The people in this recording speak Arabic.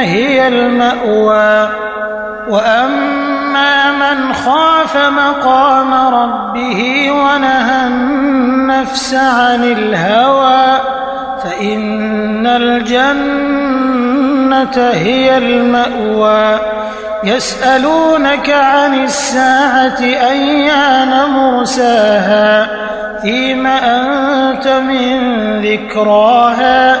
هي المأوى. وأما من خاف مقام ربه ونهى النفس عن الهوى فإن الجنة هي المأوى. يسألونك عن الساعة أيان مرساها فيم أنت من ذكراها.